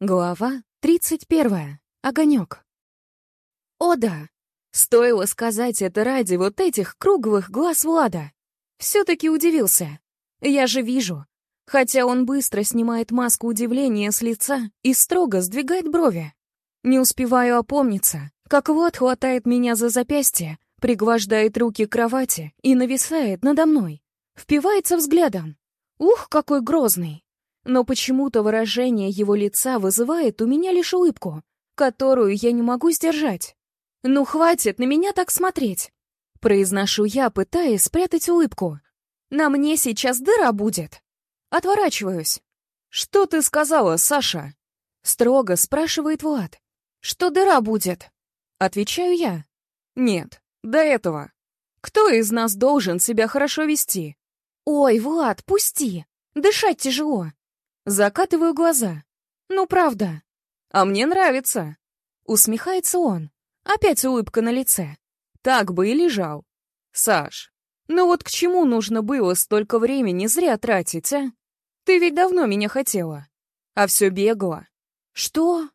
Глава 31. Огонек. О да, стоило сказать это ради вот этих круглых глаз Влада. Все-таки удивился. Я же вижу. Хотя он быстро снимает маску удивления с лица и строго сдвигает брови. Не успеваю опомниться, как Влад хватает меня за запястье, пригвождает руки к кровати и нависает надо мной. Впивается взглядом. Ух, какой грозный но почему-то выражение его лица вызывает у меня лишь улыбку, которую я не могу сдержать. «Ну, хватит на меня так смотреть!» Произношу я, пытаясь спрятать улыбку. «На мне сейчас дыра будет!» Отворачиваюсь. «Что ты сказала, Саша?» Строго спрашивает Влад. «Что дыра будет?» Отвечаю я. «Нет, до этого. Кто из нас должен себя хорошо вести?» «Ой, Влад, пусти! Дышать тяжело!» Закатываю глаза. Ну, правда. А мне нравится. Усмехается он. Опять улыбка на лице. Так бы и лежал. Саш, ну вот к чему нужно было столько времени зря тратить, а? Ты ведь давно меня хотела. А все бегала. Что?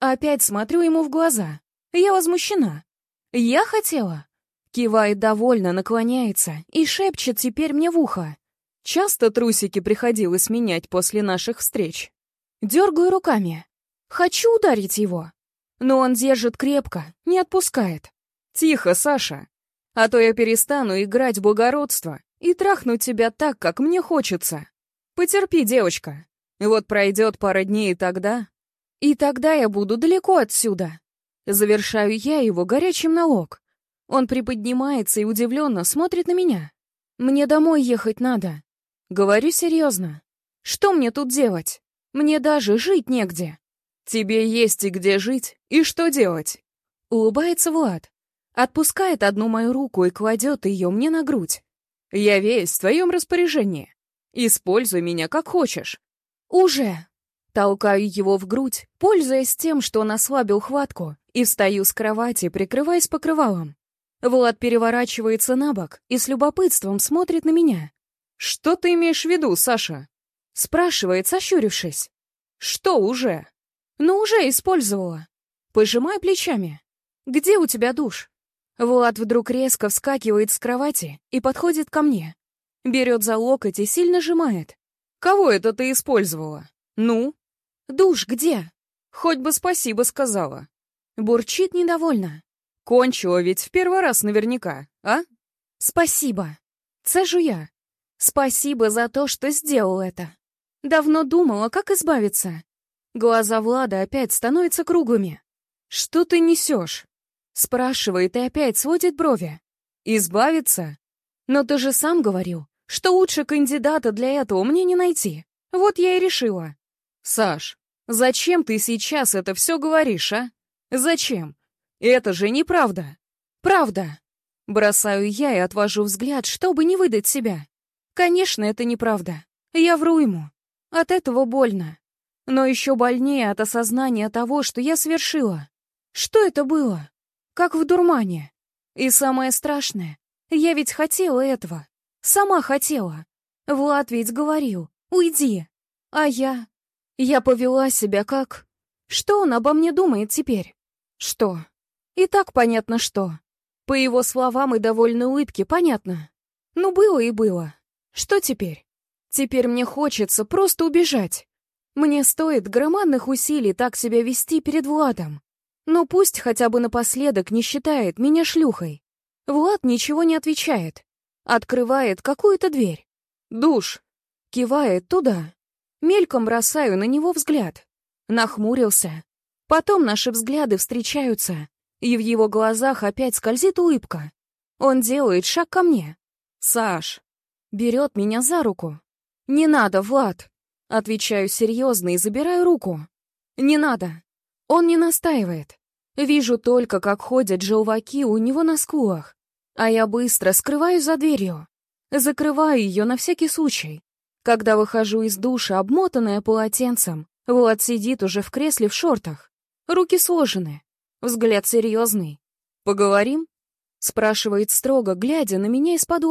Опять смотрю ему в глаза. Я возмущена. Я хотела? Кивает довольно, наклоняется и шепчет теперь мне в ухо. Часто трусики приходилось менять после наших встреч. Дергаю руками. Хочу ударить его. Но он держит крепко, не отпускает. Тихо, Саша. А то я перестану играть благородство и трахну тебя так, как мне хочется. Потерпи, девочка. Вот пройдет пара дней и тогда... И тогда я буду далеко отсюда. Завершаю я его горячим налог. Он приподнимается и удивленно смотрит на меня. Мне домой ехать надо. Говорю серьезно. Что мне тут делать? Мне даже жить негде. Тебе есть и где жить, и что делать. Улыбается Влад. Отпускает одну мою руку и кладет ее мне на грудь. Я весь в твоем распоряжении. Используй меня как хочешь. Уже. Толкаю его в грудь, пользуясь тем, что он ослабил хватку, и встаю с кровати, прикрываясь покрывалом. Влад переворачивается на бок и с любопытством смотрит на меня. «Что ты имеешь в виду, Саша?» Спрашивает, сощурившись. «Что уже?» «Ну, уже использовала». Пожимаю плечами. «Где у тебя душ?» Влад вдруг резко вскакивает с кровати и подходит ко мне. Берет за локоть и сильно сжимает. «Кого это ты использовала?» «Ну?» «Душ где?» «Хоть бы спасибо сказала». Бурчит недовольно. «Кончила ведь в первый раз наверняка, а?» «Спасибо». Цежу я. Спасибо за то, что сделал это. Давно думала, как избавиться. Глаза Влада опять становятся круглыми. «Что ты несешь?» Спрашивает и опять сводит брови. «Избавиться?» «Но ты же сам говорил, что лучше кандидата для этого мне не найти. Вот я и решила». «Саш, зачем ты сейчас это все говоришь, а? Зачем? Это же неправда». «Правда». Бросаю я и отвожу взгляд, чтобы не выдать себя. Конечно, это неправда. Я вру ему. От этого больно. Но еще больнее от осознания того, что я совершила. Что это было? Как в дурмане. И самое страшное, я ведь хотела этого. Сама хотела. Влад ведь говорил, уйди. А я... Я повела себя как... Что он обо мне думает теперь? Что? И так понятно, что. По его словам и довольной улыбке понятно. Ну, было и было. Что теперь? Теперь мне хочется просто убежать. Мне стоит громадных усилий так себя вести перед Владом. Но пусть хотя бы напоследок не считает меня шлюхой. Влад ничего не отвечает. Открывает какую-то дверь. Душ. Кивает туда. Мельком бросаю на него взгляд. Нахмурился. Потом наши взгляды встречаются, и в его глазах опять скользит улыбка. Он делает шаг ко мне. «Саш, Берет меня за руку. «Не надо, Влад!» Отвечаю серьезно и забираю руку. «Не надо!» Он не настаивает. Вижу только, как ходят желваки у него на скулах. А я быстро скрываюсь за дверью. Закрываю ее на всякий случай. Когда выхожу из душа, обмотанная полотенцем, Влад сидит уже в кресле в шортах. Руки сложены. Взгляд серьезный. «Поговорим?» Спрашивает строго, глядя на меня из-под.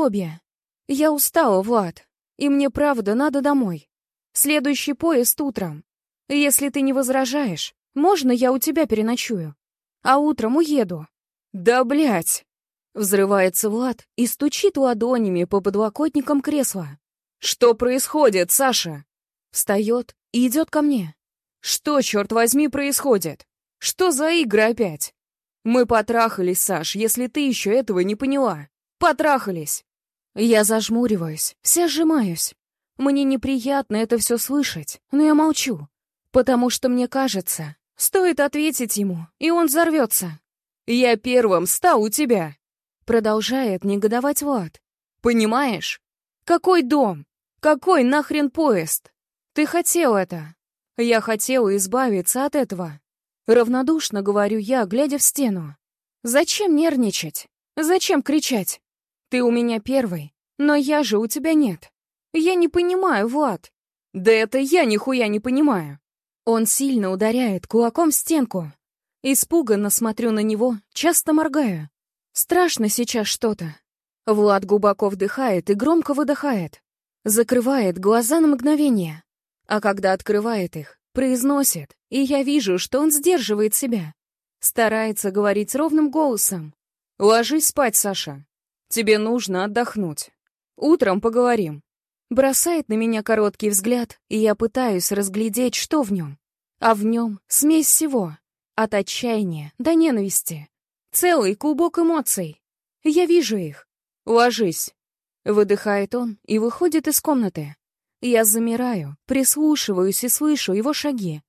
«Я устала, Влад, и мне правда надо домой. Следующий поезд утром. Если ты не возражаешь, можно я у тебя переночую? А утром уеду. Да, блядь! Взрывается Влад и стучит ладонями по подлокотникам кресла. Что происходит, Саша? Встает и идет ко мне. Что, черт возьми, происходит? Что за игры опять? Мы потрахались, Саш, если ты еще этого не поняла. Потрахались. Я зажмуриваюсь, вся сжимаюсь. Мне неприятно это все слышать, но я молчу. Потому что мне кажется, стоит ответить ему, и он взорвется. «Я первым стал у тебя!» Продолжает негодовать Влад. «Понимаешь? Какой дом? Какой нахрен поезд? Ты хотел это. Я хотела избавиться от этого. Равнодушно говорю я, глядя в стену. Зачем нервничать? Зачем кричать? Ты у меня первый, но я же у тебя нет. Я не понимаю, Влад. Да это я нихуя не понимаю. Он сильно ударяет кулаком в стенку. Испуганно смотрю на него, часто моргаю. Страшно сейчас что-то. Влад глубоко вдыхает и громко выдыхает. Закрывает глаза на мгновение. А когда открывает их, произносит, и я вижу, что он сдерживает себя. Старается говорить ровным голосом. «Ложись спать, Саша. Тебе нужно отдохнуть. Утром поговорим». Бросает на меня короткий взгляд, и я пытаюсь разглядеть, что в нем. А в нем смесь всего. От отчаяния до ненависти. Целый клубок эмоций. Я вижу их. «Ложись». Выдыхает он и выходит из комнаты. Я замираю, прислушиваюсь и слышу его шаги.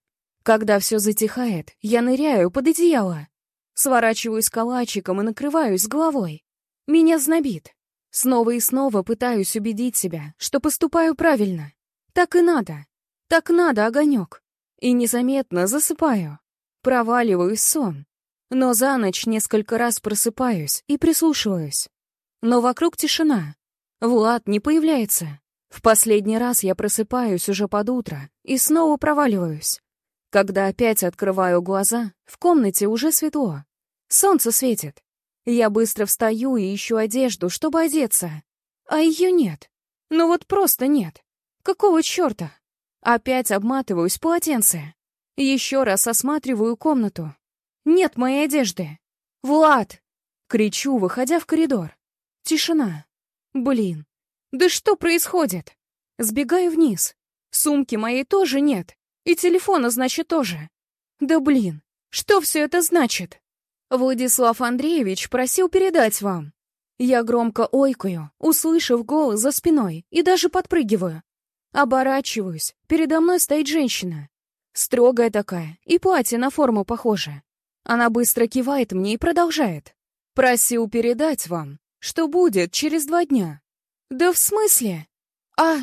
Когда все затихает, я ныряю под одеяло. Сворачиваюсь калачиком и накрываюсь головой. Меня знобит. Снова и снова пытаюсь убедить себя, что поступаю правильно. Так и надо. Так надо, огонек. И незаметно засыпаю. Проваливаюсь сон. Но за ночь несколько раз просыпаюсь и прислушиваюсь. Но вокруг тишина. Влад не появляется. В последний раз я просыпаюсь уже под утро и снова проваливаюсь. Когда опять открываю глаза, в комнате уже светло. Солнце светит. Я быстро встаю и ищу одежду, чтобы одеться. А ее нет. Ну вот просто нет. Какого черта? Опять обматываюсь полотенце. Еще раз осматриваю комнату. Нет моей одежды. «Влад!» — кричу, выходя в коридор. Тишина. Блин, да что происходит? Сбегаю вниз. Сумки моей тоже нет. И телефона, значит, тоже. Да блин, что все это значит? Владислав Андреевич просил передать вам. Я громко ойкаю, услышав голос за спиной, и даже подпрыгиваю. Оборачиваюсь, передо мной стоит женщина. Строгая такая, и платье на форму похоже. Она быстро кивает мне и продолжает. Просил передать вам, что будет через два дня. «Да в смысле?» «А...»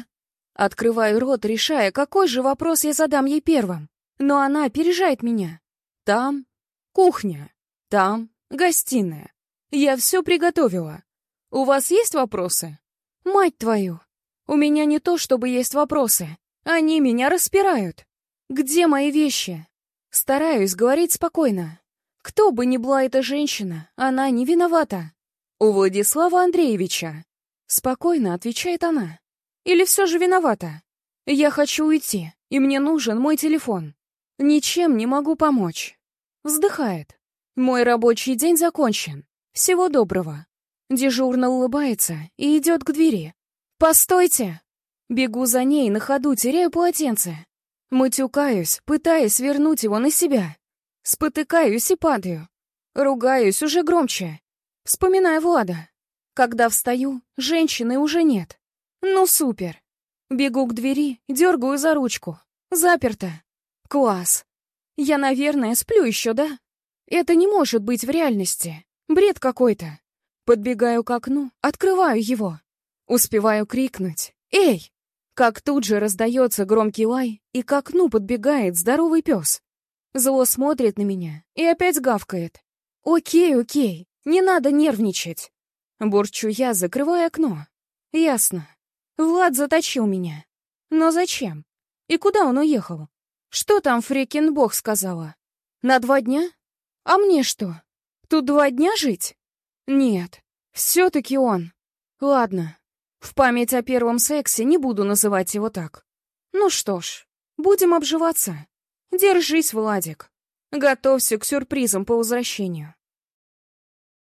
Открываю рот, решая, какой же вопрос я задам ей первым. Но она опережает меня. Там кухня, там гостиная. Я все приготовила. У вас есть вопросы? Мать твою! У меня не то, чтобы есть вопросы. Они меня распирают. Где мои вещи? Стараюсь говорить спокойно. Кто бы ни была эта женщина, она не виновата. У Владислава Андреевича Спокойно отвечает она. Или все же виновата? Я хочу уйти, и мне нужен мой телефон. Ничем не могу помочь. Вздыхает. Мой рабочий день закончен. Всего доброго. Дежурно улыбается и идет к двери. «Постойте!» Бегу за ней, на ходу теряю полотенце. Мутюкаюсь, пытаясь вернуть его на себя. Спотыкаюсь и падаю. Ругаюсь уже громче. Вспоминаю Влада. Когда встаю, женщины уже нет. Ну, супер. Бегу к двери, дергаю за ручку. Заперто. Класс. Я, наверное, сплю еще, да? Это не может быть в реальности. Бред какой-то. Подбегаю к окну, открываю его. Успеваю крикнуть «Эй!» Как тут же раздается громкий лай, и к окну подбегает здоровый пес. Зло смотрит на меня и опять гавкает. «Окей, окей, не надо нервничать. Бурчу я, закрывая окно. Ясно. Влад заточил меня. Но зачем? И куда он уехал? Что там фрикин бог сказала? На два дня? А мне что? Тут два дня жить? Нет, все-таки он. Ладно, в память о первом сексе не буду называть его так. Ну что ж, будем обживаться. Держись, Владик. Готовься к сюрпризам по возвращению.